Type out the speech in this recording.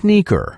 sneaker.